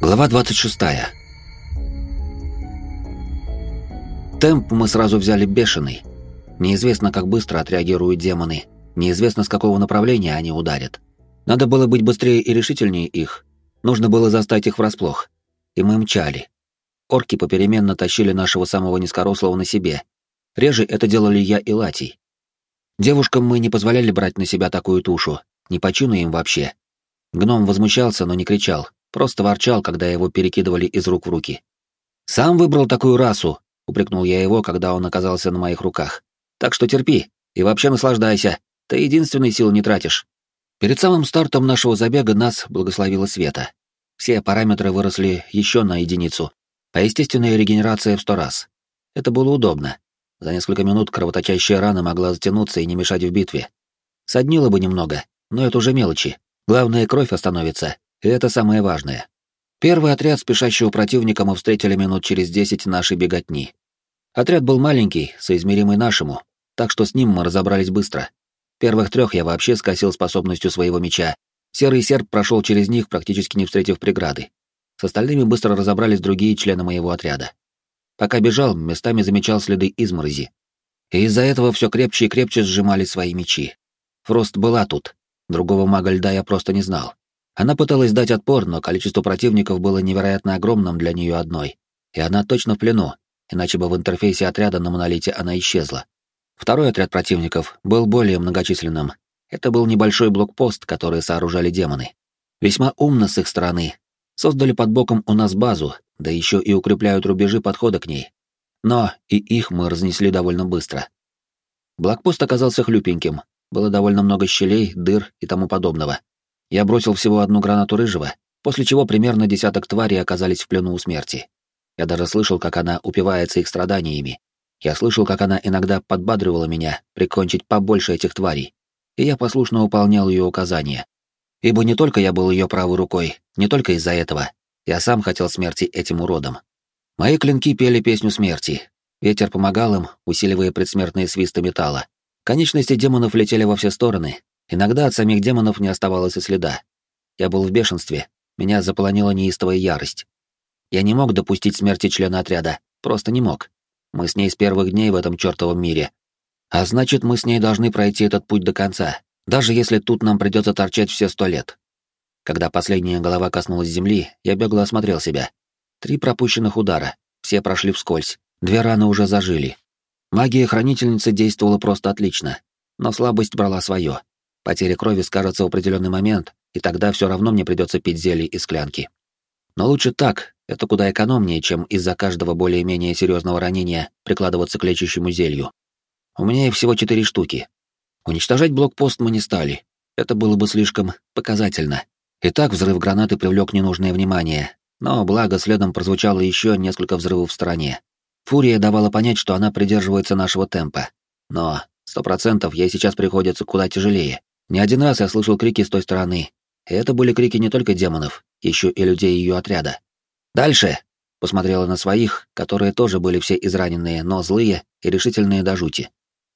Глава 26. Темп мы сразу взяли бешеный. Неизвестно, как быстро отреагируют демоны, неизвестно, с какого направления они ударят. Надо было быть быстрее и решительнее их. Нужно было застать их врасплох. И мы мчали. Орки попеременно тащили нашего самого низкорослого на себе. Реже это делали я и Латий. Девушкам мы не позволяли брать на себя такую тушу, не почину им вообще. Гном возмущался, но не кричал, Просто ворчал, когда его перекидывали из рук в руки. «Сам выбрал такую расу», — упрекнул я его, когда он оказался на моих руках. «Так что терпи и вообще наслаждайся. Ты единственный сил не тратишь». Перед самым стартом нашего забега нас благословила Света. Все параметры выросли еще на единицу, а естественная регенерация в сто раз. Это было удобно. За несколько минут кровоточащая рана могла затянуться и не мешать в битве. Соднило бы немного, но это уже мелочи. Главное, кровь остановится, и это самое важное. Первый отряд спешащего противника мы встретили минут через десять нашей беготни. Отряд был маленький, соизмеримый нашему, так что с ним мы разобрались быстро. Первых трех я вообще скосил способностью своего меча. Серый серп прошел через них, практически не встретив преграды. С остальными быстро разобрались другие члены моего отряда. Пока бежал, местами замечал следы изморози. И из-за этого все крепче и крепче сжимали свои мечи. Фрост была тут. Другого мага льда я просто не знал. Она пыталась дать отпор, но количество противников было невероятно огромным для нее одной, и она точно в плену, иначе бы в интерфейсе отряда на монолите она исчезла. Второй отряд противников был более многочисленным. Это был небольшой блокпост, который сооружали демоны. Весьма умно с их стороны. Создали под боком у нас базу, да еще и укрепляют рубежи подхода к ней. Но и их мы разнесли довольно быстро. Блокпост оказался хлюпеньким, было довольно много щелей, дыр и тому подобного. Я бросил всего одну гранату рыжего, после чего примерно десяток тварей оказались в плену у смерти. Я даже слышал, как она упивается их страданиями. Я слышал, как она иногда подбадривала меня прикончить побольше этих тварей, и я послушно выполнял ее указания. Ибо не только я был ее правой рукой, не только из-за этого, я сам хотел смерти этим уродам. Мои клинки пели песню смерти. Ветер помогал им, усиливая предсмертные свисты металла. Конечности демонов летели во все стороны, Иногда от самих демонов не оставалось и следа. Я был в бешенстве, меня заполонила неистовая ярость. Я не мог допустить смерти члена отряда, просто не мог. Мы с ней с первых дней в этом чертовом мире. А значит, мы с ней должны пройти этот путь до конца, даже если тут нам придется торчать все сто лет. Когда последняя голова коснулась земли, я бегло осмотрел себя. Три пропущенных удара, все прошли вскользь, две раны уже зажили. Магия хранительницы действовала просто отлично, но слабость брала свое. Потеря крови скажется в определенный момент, и тогда все равно мне придется пить зелье из склянки. Но лучше так, это куда экономнее, чем из-за каждого более-менее серьезного ранения прикладываться к лечащему зелью. У меня их всего четыре штуки. Уничтожать блокпост мы не стали. Это было бы слишком показательно. И так взрыв гранаты привлек ненужное внимание, но благо следом прозвучало еще несколько взрывов в стороне. Фурия давала понять, что она придерживается нашего темпа. Но сто процентов ей сейчас приходится куда тяжелее. Не один раз я слышал крики с той стороны, и это были крики не только демонов, еще и людей ее отряда. «Дальше!» — посмотрела на своих, которые тоже были все израненные, но злые и решительные до жути.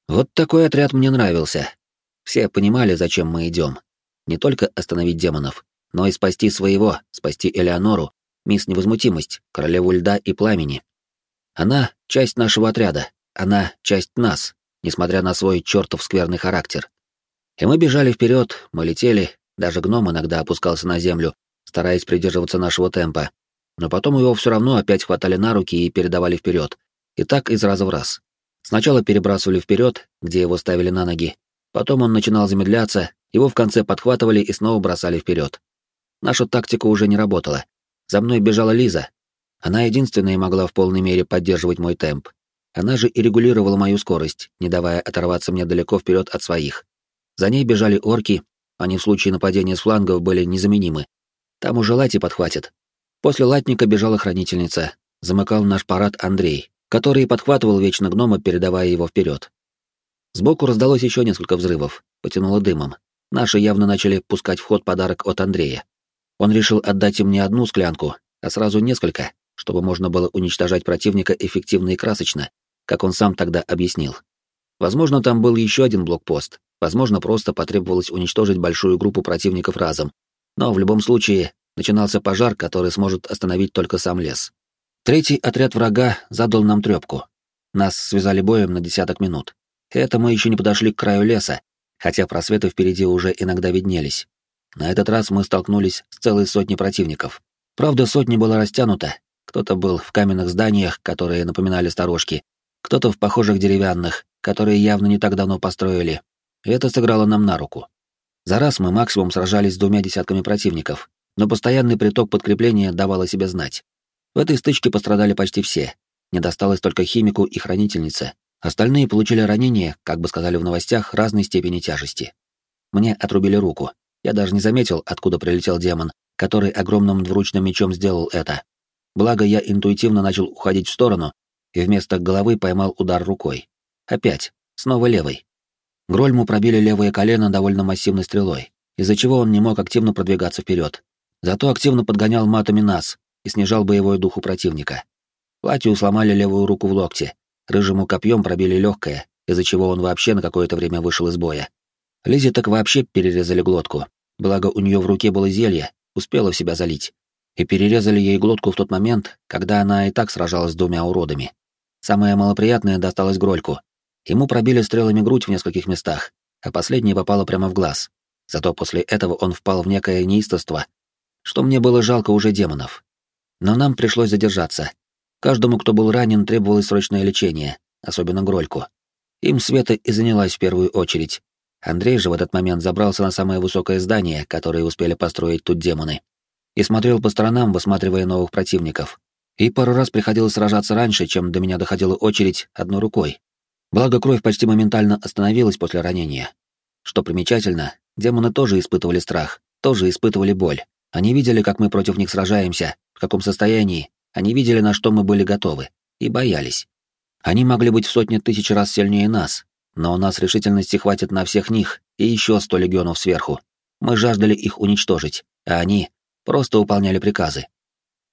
Вот такой отряд мне нравился. Все понимали, зачем мы идем. Не только остановить демонов, но и спасти своего, спасти Элеонору, мисс Невозмутимость, королеву льда и пламени. Она — часть нашего отряда, она — часть нас, несмотря на свой чертов скверный характер. И мы бежали вперед, мы летели, даже гном иногда опускался на землю, стараясь придерживаться нашего темпа. Но потом его все равно опять хватали на руки и передавали вперед. И так из раза в раз. Сначала перебрасывали вперед, где его ставили на ноги. Потом он начинал замедляться, его в конце подхватывали и снова бросали вперед. Наша тактика уже не работала. За мной бежала Лиза. Она единственная могла в полной мере поддерживать мой темп. Она же и регулировала мою скорость, не давая оторваться мне далеко вперед от своих. За ней бежали орки, они в случае нападения с флангов были незаменимы. Там уже лати подхватит. После латника бежала хранительница, замыкал наш парад Андрей, который подхватывал вечно гнома, передавая его вперед. Сбоку раздалось еще несколько взрывов, потянуло дымом. Наши явно начали пускать в ход подарок от Андрея. Он решил отдать им не одну склянку, а сразу несколько, чтобы можно было уничтожать противника эффективно и красочно, как он сам тогда объяснил. Возможно, там был еще один блокпост, Возможно, просто потребовалось уничтожить большую группу противников разом. Но в любом случае, Начинался пожар, который сможет остановить только сам лес. Третий отряд врага задал нам трепку. Нас связали боем на десяток минут. Это мы еще не подошли к краю леса, хотя просветы впереди уже иногда виднелись. На этот раз мы столкнулись с целой сотней противников. Правда, сотня была растянута. Кто-то был в каменных зданиях, которые напоминали сторожки, кто-то в похожих деревянных, которые явно не так давно построили. И это сыграло нам на руку. За раз мы максимум сражались с двумя десятками противников, но постоянный приток подкрепления давал о себе знать. В этой стычке пострадали почти все. Не досталось только химику и хранительнице. Остальные получили ранения, как бы сказали в новостях, разной степени тяжести. Мне отрубили руку. Я даже не заметил, откуда прилетел демон, который огромным двуручным мечом сделал это. Благо, я интуитивно начал уходить в сторону, и вместо головы поймал удар рукой. Опять, снова левой. Грольму пробили левое колено довольно массивной стрелой, из-за чего он не мог активно продвигаться вперед. Зато активно подгонял матами нас и снижал боевой дух у противника. Платью сломали левую руку в локте, рыжему копьем пробили легкое, из-за чего он вообще на какое-то время вышел из боя. Лизе так вообще перерезали глотку, благо у нее в руке было зелье, успела в себя залить. И перерезали ей глотку в тот момент, когда она и так сражалась с двумя уродами. Самое малоприятное досталось Грольку. Ему пробили стрелами грудь в нескольких местах, а последнее попало прямо в глаз. Зато после этого он впал в некое неистовство, что мне было жалко уже демонов. Но нам пришлось задержаться. Каждому, кто был ранен, требовалось срочное лечение, особенно Грольку. Им Света и занялась в первую очередь. Андрей же в этот момент забрался на самое высокое здание, которое успели построить тут демоны, и смотрел по сторонам, высматривая новых противников, и пару раз приходилось сражаться раньше, чем до меня доходила очередь одной рукой. Благо, кровь почти моментально остановилась после ранения. Что примечательно, демоны тоже испытывали страх, тоже испытывали боль. Они видели, как мы против них сражаемся, в каком состоянии, они видели, на что мы были готовы, и боялись. Они могли быть в сотни тысяч раз сильнее нас, но у нас решительности хватит на всех них и еще сто легионов сверху. Мы жаждали их уничтожить, а они просто выполняли приказы.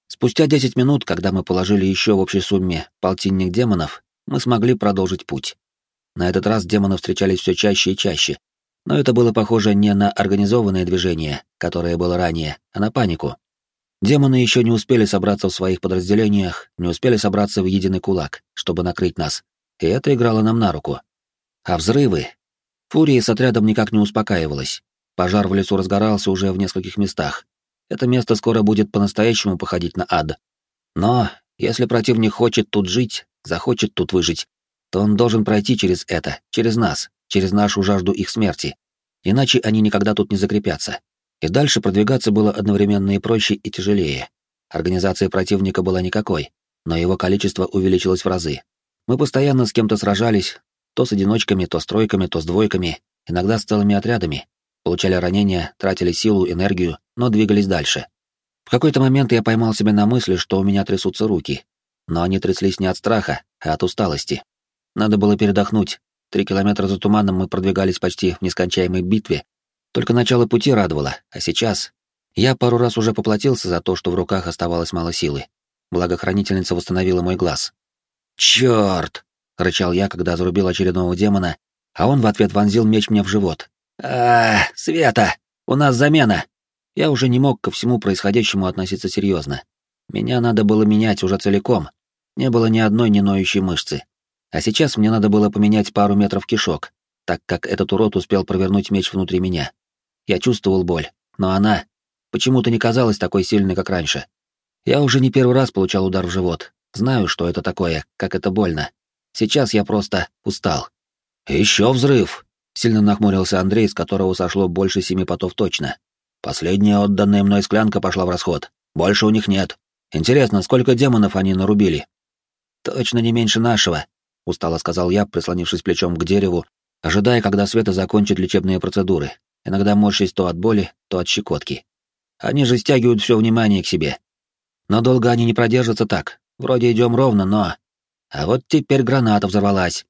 Спустя 10 минут, когда мы положили еще в общей сумме полтинник демонов, мы смогли продолжить путь. На этот раз демоны встречались все чаще и чаще, но это было похоже не на организованное движение, которое было ранее, а на панику. Демоны еще не успели собраться в своих подразделениях, не успели собраться в единый кулак, чтобы накрыть нас, и это играло нам на руку. А взрывы... Фурия с отрядом никак не успокаивалась. Пожар в лесу разгорался уже в нескольких местах, это место скоро будет по-настоящему походить на ад. Но если противник хочет тут жить, захочет тут выжить, то он должен пройти через это, через нас, через нашу жажду их смерти. Иначе они никогда тут не закрепятся. И дальше продвигаться было одновременно и проще, и тяжелее. Организация противника была никакой, но его количество увеличилось в разы. Мы постоянно с кем-то сражались, то с одиночками, то с тройками, то с двойками, иногда с целыми отрядами, получали ранения, тратили силу, энергию, но двигались дальше. В какой-то момент я поймал себя на мысли, что у меня трясутся руки, но они тряслись не от страха, а от усталости. Надо было передохнуть. Три километра за туманом мы продвигались почти в нескончаемой битве. Только начало пути радовало, а сейчас... Я пару раз уже поплатился за то, что в руках оставалось мало силы. Благо хранительница восстановила мой глаз. «Чёрт!» — рычал я, когда зарубил очередного демона, а он в ответ вонзил меч мне в живот, а, Света, у нас замена. Я уже не мог ко всему происходящему относиться серьезно. Меня надо было менять уже целиком. Не было ни одной не ноющей мышцы. А сейчас мне надо было поменять пару метров кишок, так как этот урод успел провернуть меч внутри меня. Я чувствовал боль, но она почему-то не казалась такой сильной, как раньше. Я уже не первый раз получал удар в живот. Знаю, что это такое, как это больно. Сейчас я просто устал. Еще взрыв, Сильно нахмурился Андрей, с которого сошло больше семи потов точно. Последняя отданная мной склянка пошла в расход. Больше у них нет. Интересно, сколько демонов они нарубили? Точно не меньше нашего, устало сказал я, прислонившись плечом к дереву, ожидая, когда Света закончит лечебные процедуры, иногда морщись то от боли, то от щекотки. Они же стягивают все внимание к себе. Но долго они не продержатся так. Вроде идем ровно, но... А вот теперь граната взорвалась.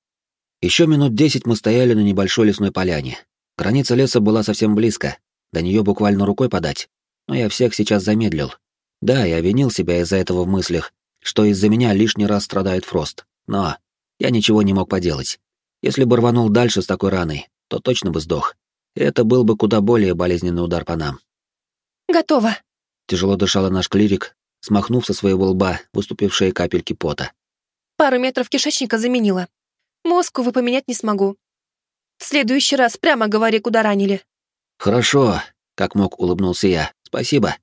Еще минут десять мы стояли на небольшой лесной поляне. Граница леса была совсем близко, до нее буквально рукой подать. Но я всех сейчас замедлил. Да, я винил себя из-за этого в мыслях, что из-за меня лишний раз страдает Фрост. Но я ничего не мог поделать. Если бы рванул дальше с такой раной, то точно бы сдох. И это был бы куда более болезненный удар по нам. «Готово», Тяжело дышала наш клирик, смахнув со своего лба выступившие капельки пота. Пару метров кишечника заменила. Мозг, увы, поменять не смогу. В следующий раз прямо говори, куда ранили. Хорошо, как мог, улыбнулся я. Спасибо.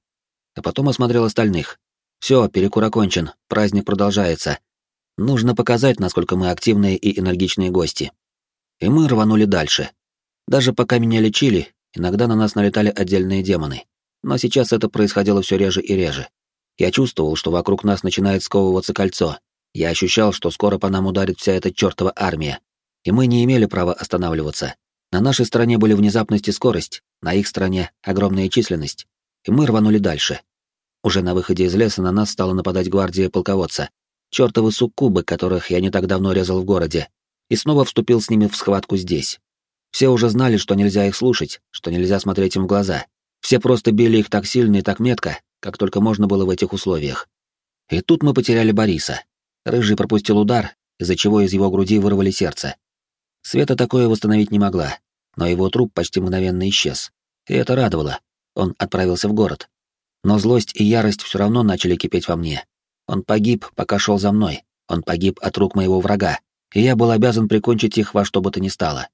А потом осмотрел остальных. Все, перекур окончен, праздник продолжается. Нужно показать, насколько мы активные и энергичные гости. И мы рванули дальше. Даже пока меня лечили, иногда на нас налетали отдельные демоны. Но сейчас это происходило все реже и реже. Я чувствовал, что вокруг нас начинает сковываться кольцо. Я ощущал, что скоро по нам ударит вся эта чертова армия. И мы не имели права останавливаться. На нашей стороне были внезапность и скорость, на их стороне — огромная численность. И мы рванули дальше. Уже на выходе из леса на нас стала нападать гвардия полководца. Чёртовы суккубы, которых я не так давно резал в городе. И снова вступил с ними в схватку здесь. Все уже знали, что нельзя их слушать, что нельзя смотреть им в глаза. Все просто били их так сильно и так метко, как только можно было в этих условиях. И тут мы потеряли Бориса. Рыжий пропустил удар, из-за чего из его груди вырвали сердце. Света такое восстановить не могла, но его труп почти мгновенно исчез. И это радовало. Он отправился в город. Но злость и ярость все равно начали кипеть во мне. Он погиб, пока шел за мной. Он погиб от рук моего врага, и я был обязан прикончить их во что бы то ни стало.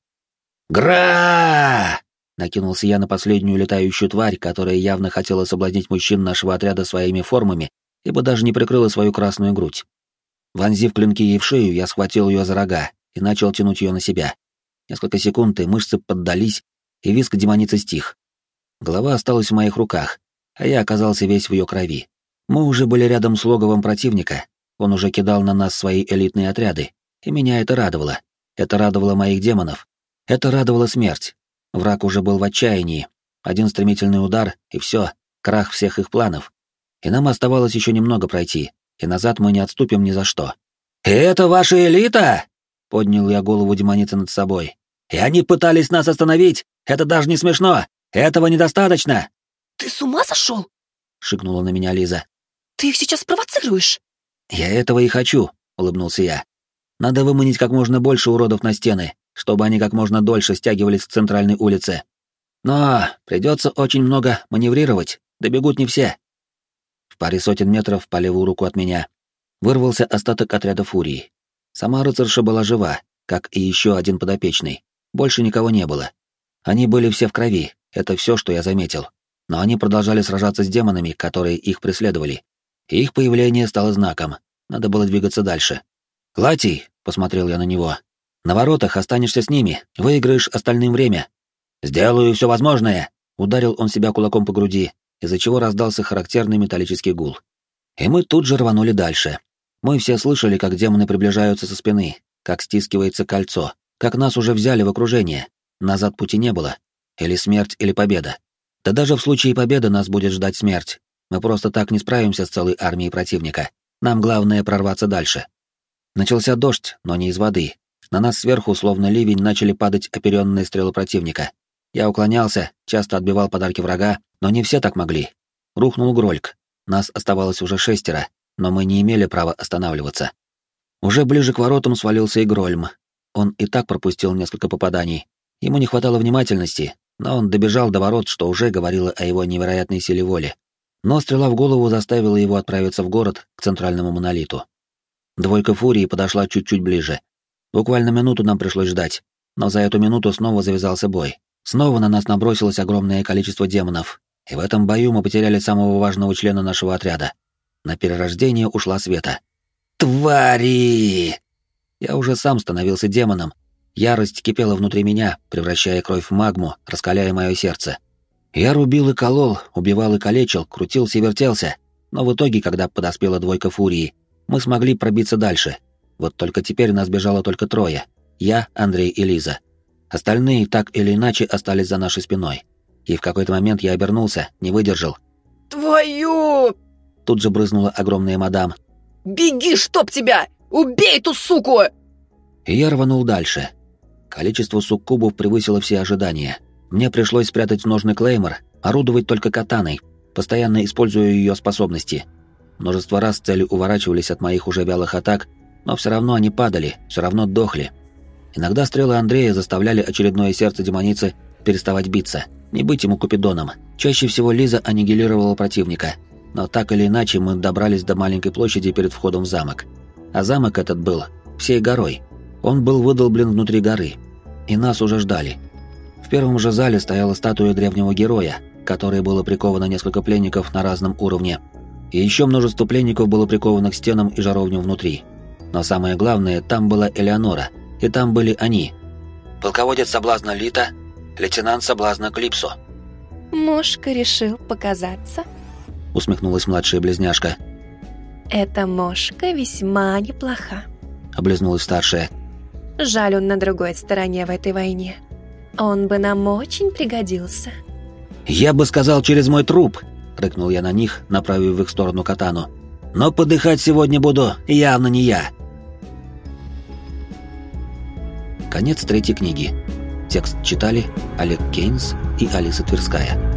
«Гра!» Накинулся я на последнюю летающую тварь, которая явно хотела соблазнить мужчин нашего отряда своими формами, ибо даже не прикрыла свою красную грудь. Вонзив клинки ей в шею, я схватил ее за рога и начал тянуть ее на себя. Несколько секунд, и мышцы поддались, и виск демоницы стих. Голова осталась в моих руках, а я оказался весь в ее крови. Мы уже были рядом с логовом противника, он уже кидал на нас свои элитные отряды, и меня это радовало. Это радовало моих демонов. Это радовало смерть. Враг уже был в отчаянии. Один стремительный удар, и все, крах всех их планов. И нам оставалось еще немного пройти, и назад мы не отступим ни за что. «И это ваша элита?» — поднял я голову демоницы над собой. «И они пытались нас остановить! Это даже не смешно! Этого недостаточно!» «Ты с ума сошел?» — шикнула на меня Лиза. «Ты их сейчас провоцируешь!» «Я этого и хочу», — улыбнулся я. «Надо выманить как можно больше уродов на стены, чтобы они как можно дольше стягивались к центральной улице. Но придется очень много маневрировать, добегут не все. В паре сотен метров по левую руку от меня вырвался остаток отряда фурии. Сама рыцарша была жива, как и еще один подопечный. Больше никого не было. Они были все в крови, это все, что я заметил. Но они продолжали сражаться с демонами, которые их преследовали. И их появление стало знаком. Надо было двигаться дальше. «Латий!» — посмотрел я на него. На воротах останешься с ними, выиграешь остальным время. Сделаю все возможное, ударил он себя кулаком по груди, из-за чего раздался характерный металлический гул. И мы тут же рванули дальше. Мы все слышали, как демоны приближаются со спины, как стискивается кольцо, как нас уже взяли в окружение. Назад пути не было. Или смерть, или победа. Да даже в случае победы нас будет ждать смерть. Мы просто так не справимся с целой армией противника. Нам главное прорваться дальше. Начался дождь, но не из воды, на нас сверху, словно ливень, начали падать оперенные стрелы противника. Я уклонялся, часто отбивал подарки врага, но не все так могли. Рухнул Грольк. Нас оставалось уже шестеро, но мы не имели права останавливаться. Уже ближе к воротам свалился и Грольм. Он и так пропустил несколько попаданий. Ему не хватало внимательности, но он добежал до ворот, что уже говорило о его невероятной силе воли. Но стрела в голову заставила его отправиться в город, к центральному монолиту. Двойка фурии подошла чуть-чуть ближе, Буквально минуту нам пришлось ждать, но за эту минуту снова завязался бой. Снова на нас набросилось огромное количество демонов, и в этом бою мы потеряли самого важного члена нашего отряда. На перерождение ушла Света. «Твари!» Я уже сам становился демоном. Ярость кипела внутри меня, превращая кровь в магму, раскаляя мое сердце. Я рубил и колол, убивал и калечил, крутился и вертелся, но в итоге, когда подоспела двойка фурии, мы смогли пробиться дальше, вот только теперь нас бежало только трое. Я, Андрей и Лиза. Остальные так или иначе остались за нашей спиной. И в какой-то момент я обернулся, не выдержал. «Твою!» Тут же брызнула огромная мадам. «Беги, чтоб тебя! Убей эту суку!» И я рванул дальше. Количество суккубов превысило все ожидания. Мне пришлось спрятать ножный клеймор, орудовать только катаной, постоянно используя ее способности. Множество раз цели уворачивались от моих уже вялых атак, но все равно они падали, все равно дохли. Иногда стрелы Андрея заставляли очередное сердце демоницы переставать биться, не быть ему купидоном. Чаще всего Лиза аннигилировала противника, но так или иначе мы добрались до маленькой площади перед входом в замок. А замок этот был всей горой. Он был выдолблен внутри горы. И нас уже ждали. В первом же зале стояла статуя древнего героя, которой было приковано несколько пленников на разном уровне. И еще множество пленников было приковано к стенам и жаровням внутри. Но самое главное, там была Элеонора, и там были они. Полководец соблазна Лита, лейтенант соблазна Клипсо. Мошка решил показаться. Усмехнулась младшая близняшка. Эта мошка весьма неплоха. Облизнулась старшая. Жаль, он на другой стороне в этой войне. Он бы нам очень пригодился. «Я бы сказал, через мой труп!» — рыкнул я на них, направив в их сторону катану. «Но подыхать сегодня буду явно не я!» Конец третьей книги. Текст читали Олег Кейнс и Алиса Тверская.